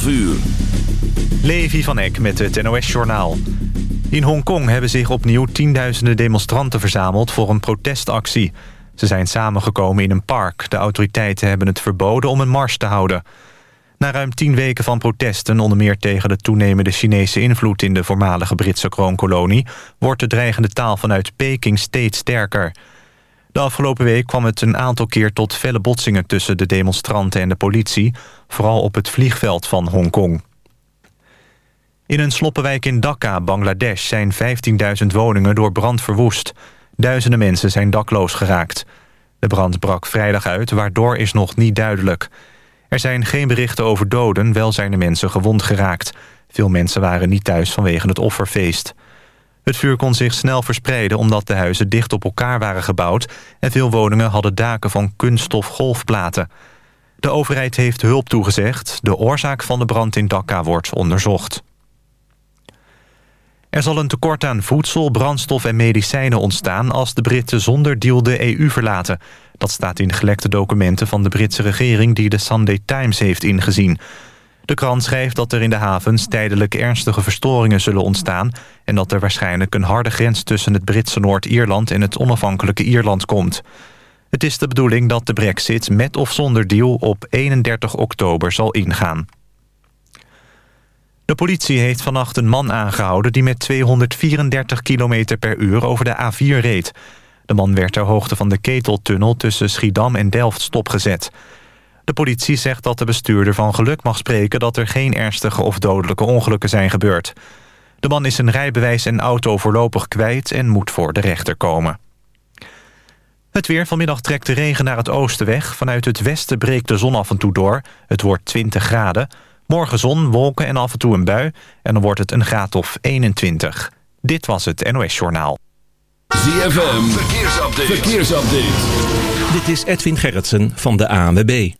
12 uur. Levi van Eck met het NOS-journaal. In Hongkong hebben zich opnieuw tienduizenden demonstranten verzameld voor een protestactie. Ze zijn samengekomen in een park. De autoriteiten hebben het verboden om een mars te houden. Na ruim tien weken van protesten, onder meer tegen de toenemende Chinese invloed in de voormalige Britse kroonkolonie, wordt de dreigende taal vanuit Peking steeds sterker. De afgelopen week kwam het een aantal keer tot felle botsingen tussen de demonstranten en de politie, vooral op het vliegveld van Hongkong. In een sloppenwijk in Dhaka, Bangladesh, zijn 15.000 woningen door brand verwoest. Duizenden mensen zijn dakloos geraakt. De brand brak vrijdag uit, waardoor is nog niet duidelijk. Er zijn geen berichten over doden, wel zijn er mensen gewond geraakt. Veel mensen waren niet thuis vanwege het offerfeest. Het vuur kon zich snel verspreiden omdat de huizen dicht op elkaar waren gebouwd... en veel woningen hadden daken van kunststof golfplaten. De overheid heeft hulp toegezegd. De oorzaak van de brand in Dhaka wordt onderzocht. Er zal een tekort aan voedsel, brandstof en medicijnen ontstaan... als de Britten zonder deal de EU verlaten. Dat staat in gelekte documenten van de Britse regering... die de Sunday Times heeft ingezien. De krant schrijft dat er in de havens tijdelijk ernstige verstoringen zullen ontstaan... en dat er waarschijnlijk een harde grens tussen het Britse Noord-Ierland... en het onafhankelijke Ierland komt. Het is de bedoeling dat de brexit met of zonder deal op 31 oktober zal ingaan. De politie heeft vannacht een man aangehouden... die met 234 km per uur over de A4 reed. De man werd ter hoogte van de keteltunnel tussen Schiedam en Delft stopgezet. De politie zegt dat de bestuurder van geluk mag spreken... dat er geen ernstige of dodelijke ongelukken zijn gebeurd. De man is zijn rijbewijs en auto voorlopig kwijt... en moet voor de rechter komen. Het weer. Vanmiddag trekt de regen naar het oosten weg. Vanuit het westen breekt de zon af en toe door. Het wordt 20 graden. Morgen zon, wolken en af en toe een bui. En dan wordt het een graad of 21. Dit was het NOS Journaal. ZFM. Verkeersupdate. Verkeersupdate. Dit is Edwin Gerritsen van de ANWB.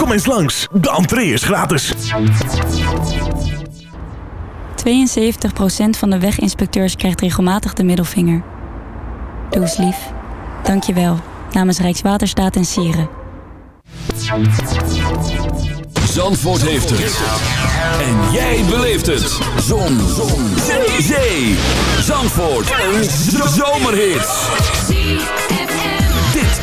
Kom eens langs, de entree is gratis. 72% van de weginspecteurs krijgt regelmatig de middelvinger. Doe eens lief. Dank je wel. Namens Rijkswaterstaat en Sieren. Zandvoort heeft het. En jij beleeft het. Zon. Zon. Zee. Zee. Zandvoort. Een zomerhit.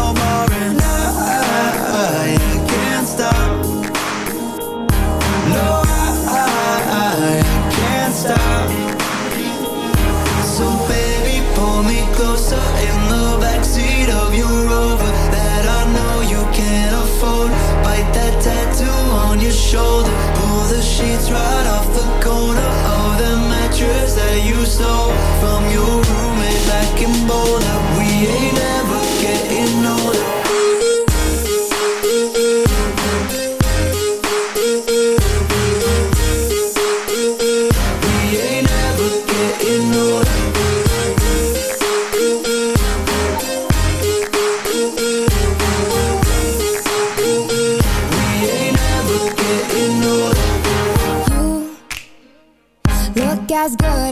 no I, can't stop. No, I can't stop. So baby, pull me closer in the backseat of your Rover That I know you can't afford. Bite that tattoo on your shoulder. Pull the sheets right off the corner Of the mattress that you stole.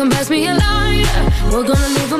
Come pass me a lighter. We're gonna leave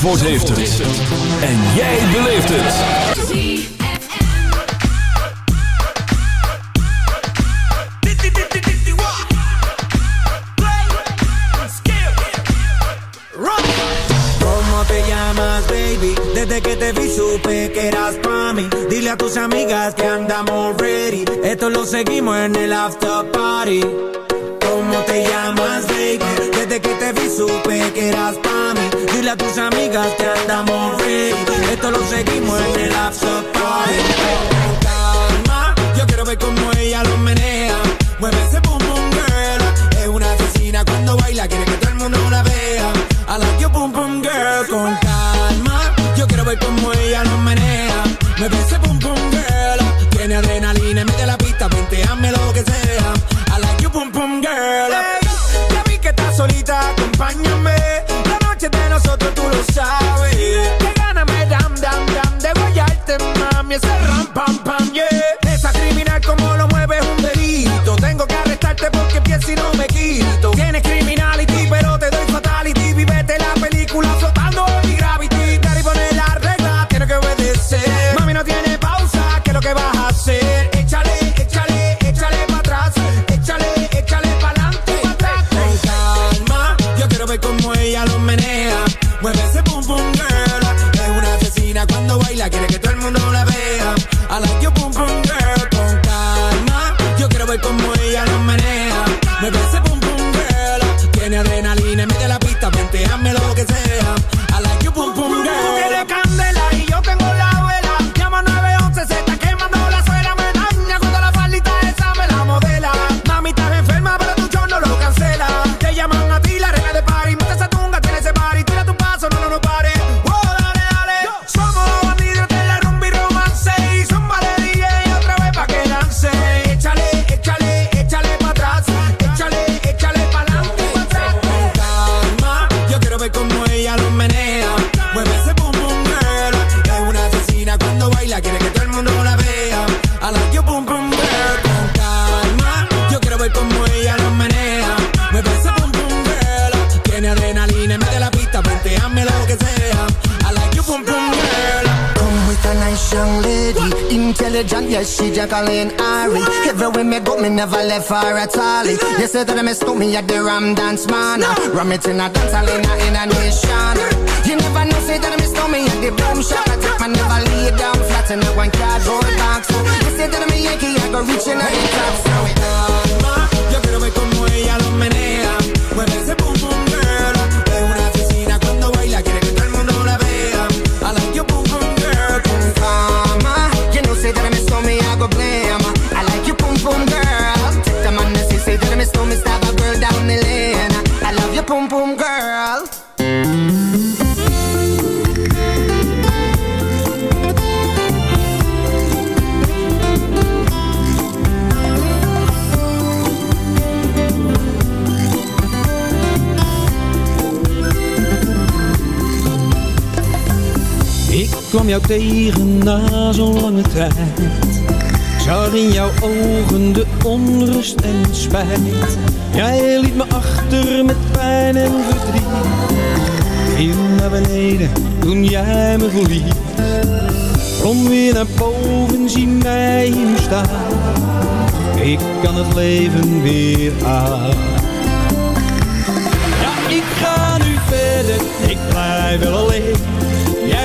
Zandvoort heeft het. En jij beleeft het. ¿Cómo te llamas, baby? Desde que te vi supe que eras pa'. Dile a tus amigas que andamos ready. Esto lo seguimos en el after party. ¿Cómo te llamas, baby? Desde que te vi supe que eras pa' mí. Dile a tus amigas que andamos ready. Esto lo seguimos en el after party. Calma, yo quiero ver cómo ella lo menea. Mueve ese boom boom girl. Es una asesina cuando baila, quiere que todo el mundo la vea. I like your boom boom girl. Con calma, yo quiero ver cómo ella lo menea. Mueve ese boom boom girl. Tiene adrenalina, mete la pista, hazme lo que sea. Que todo el mundo la vea. I like your pum pum girl. Con calma, yo quiero ver cómo ella lo menea. Mueve ese pum pum girl. Tiene adrenalina, mete la pista, vente, hazme lo que sea. Yes, she Jacqueline Ari. Everywhere me go, me never left her at all. You said that I miss me at the Ram Dance Man. Ram it in a dance hall in a, in nation. You never know, say that I miss me at the boom shop. I take my never lay down flat in a one cardboard box. You said that I'm a Yankee, I go reaching out the top. So it Calma, yo quiero ver cómo ella lo menea. Mueve ese kwam jou tegen na zo'n lange tijd. Zag in jouw ogen de onrust en spijt. Jij liet me achter met pijn en verdriet. Viel naar beneden toen jij me verliet. Kom weer naar boven, zie mij hier staan. Ik kan het leven weer aan. Ja, ik ga nu verder, ik blijf wel alleen.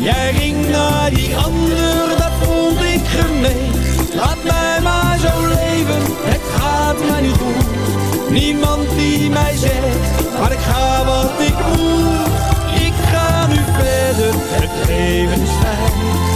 Jij ging naar die ander, dat vond ik gemeen. Laat mij maar zo leven, het gaat mij niet goed. Niemand die mij zegt, maar ik ga wat ik moet. Ik ga nu verder, het leven is fijn.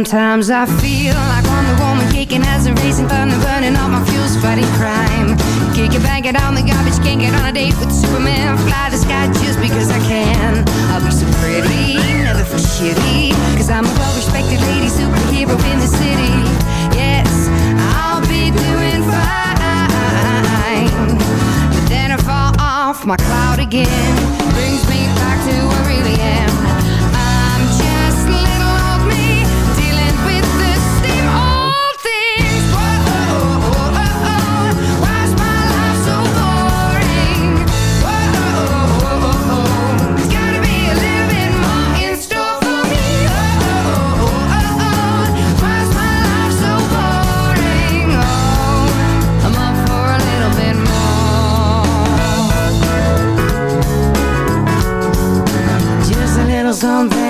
Sometimes I feel something.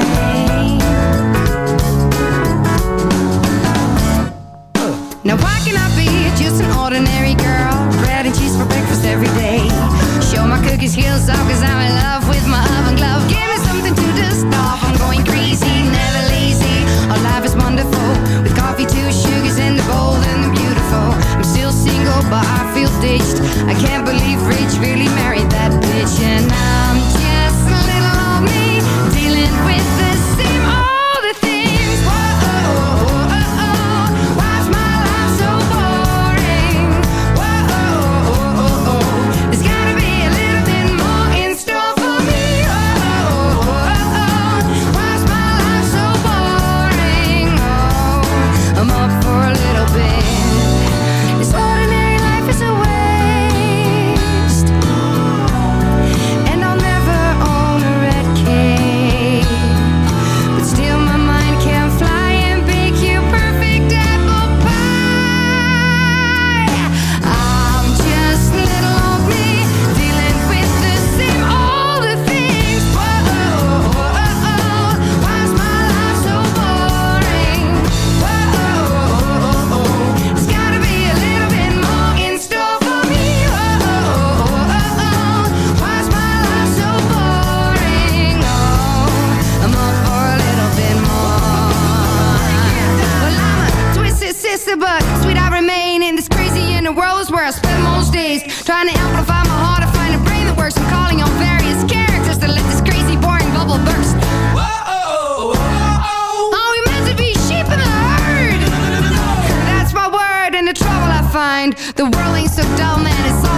The world ain't so dull, man. It's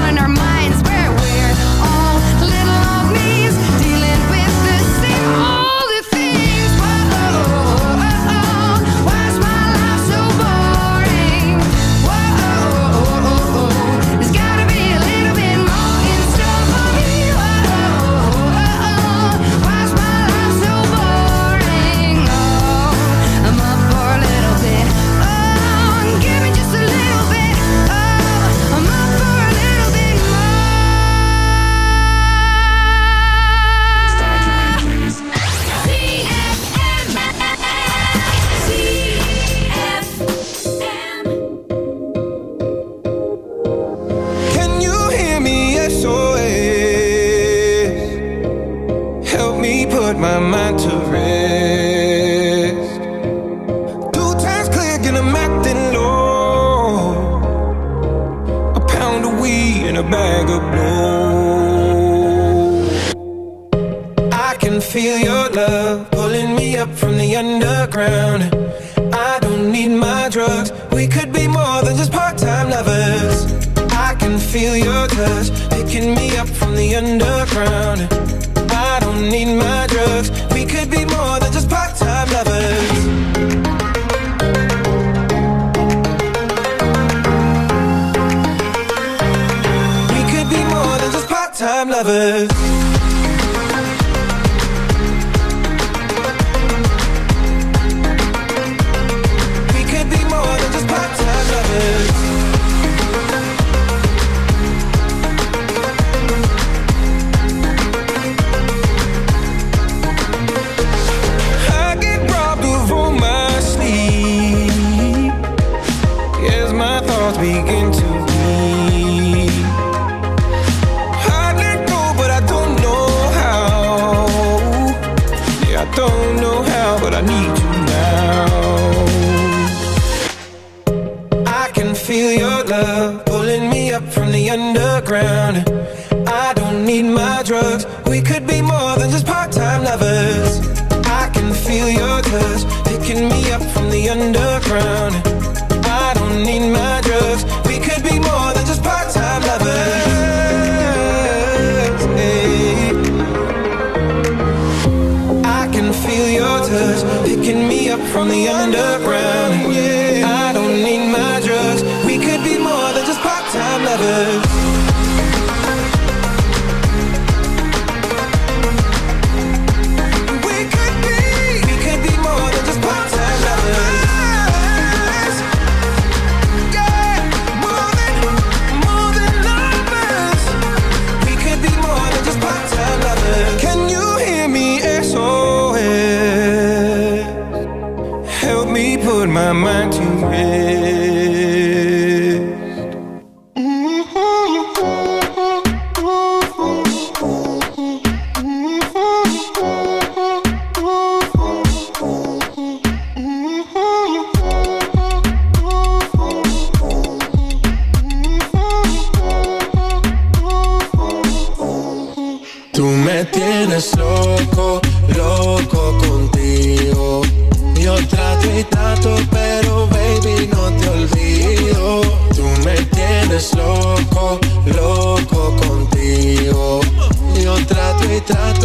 that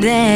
day.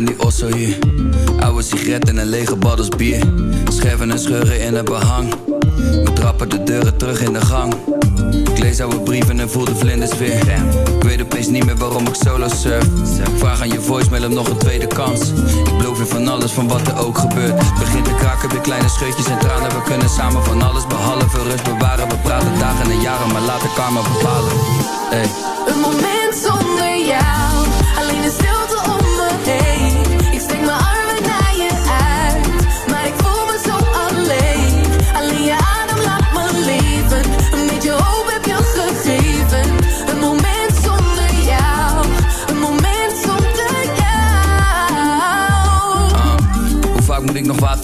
in die osso Oude sigaretten en lege baddels bier. Scherven en scheuren in het behang. We trappen de deuren terug in de gang. Ik lees oude brieven en voel de vlinders weer. Ik weet opeens niet meer waarom ik solo surf. Vraag aan je voicemail om nog een tweede kans. Ik beloof je van alles, van wat er ook gebeurt. Het Begint te kraken, weer kleine scheutjes en tranen. We kunnen samen van alles behalve rust bewaren. We praten dagen en jaren, maar laat de karma bepalen. Hey. Een moment zonder jou.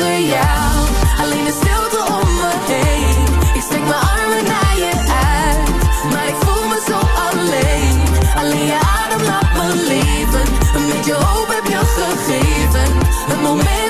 Alleen de stilte om me heen. Ik steek mijn armen naar je uit. Maar ik voel me zo alleen. Alleen je adem laat me leven. Een beetje hoop heb je gegeven. Een moment